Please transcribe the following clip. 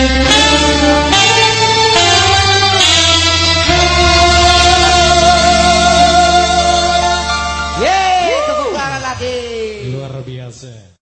Yeay, tepuk tangan lagi. Luar biasa.